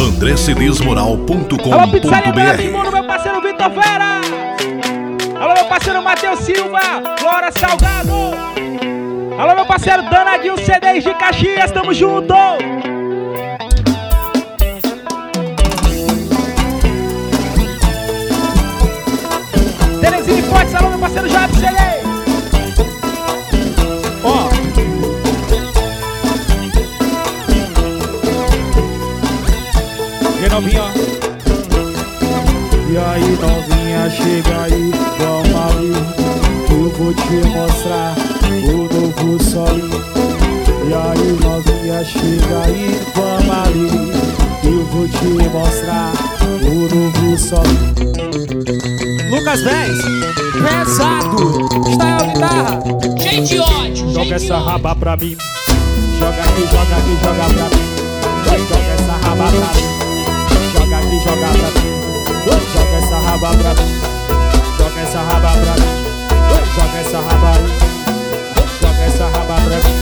andrecedesmoral.com.br Alô, pizzaria meu parceiro Vitor Vera. Alô, meu parceiro Matheus Silva, Flora Salgado. Alô, meu parceiro Danadinho CDs de Caxias, tamo junto. Terezinha Fortes, alô, meu parceiro Jato CD. Novinha. E aí novinha, chega aí, vamos ali Eu vou te mostrar o novo solinho E aí novinha, chega aí, vamos ali Eu vou te mostrar o novo solinho Lucas Vez, pesado, está a guitarra. Cheio de ódio, Joga essa raba pra mim. Joga aqui, joga aqui, joga pra mim. Vai, Joga essa raba pra mim Joga essa raba pra mim. Joga essa raba pra mim. Joga essa raba Joga essa raba pra mim.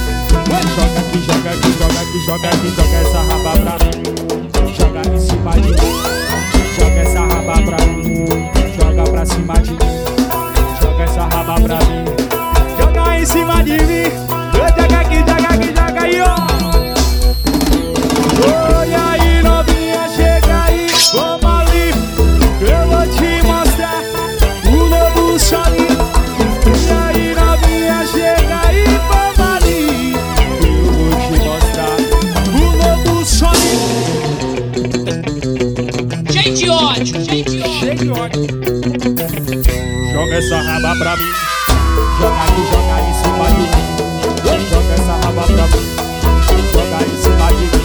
Joga aqui, joga aqui, joga aqui, joga aqui Joga essa raba pra mim. Joga em cima de mim Joga essa raba pra mim. Joga aqui, joga em cima de mim. Joga essa raba pra mim. Joga em cima de mim.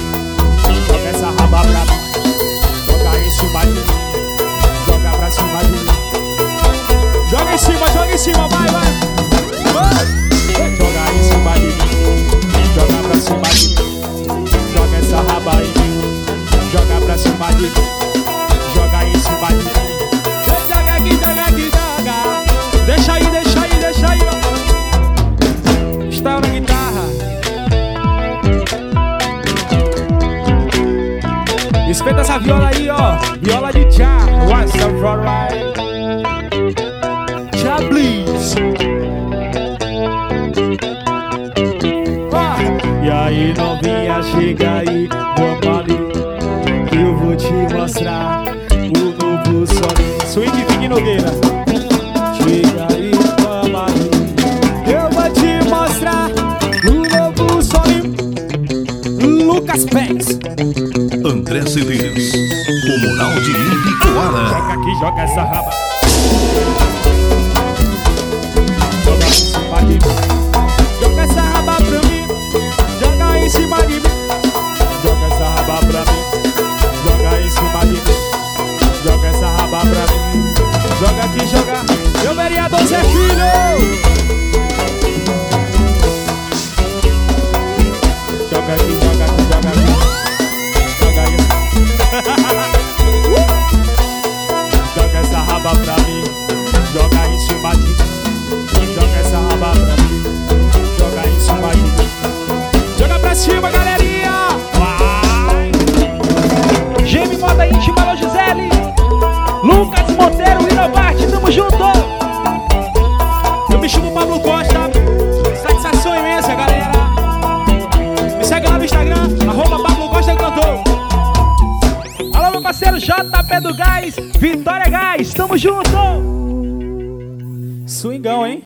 Joga essa raba pra mim. Joga em cima de mim. Joga pra cima de mim. Joga em cima, joga em cima, vai Vai! Espeita essa viola aí, ó. Viola de Já What's up, right? Já Bliss Ah, E aí, novinha, chega aí. Vamos ali Eu vou te mostrar O novo solinho Swing Big Nogueira. Chega aí, Lucas Pés. André Cedês, o Moral de Ibicoara. Joga aqui, joga essa raba. Pablo Costa. Satisfação imensa, galera. Me segue lá no Instagram, arroba Pablo Costa Cantor. Alô, meu parceiro JP do Gás, Vitória Gás, tamo junto. Swingão, hein?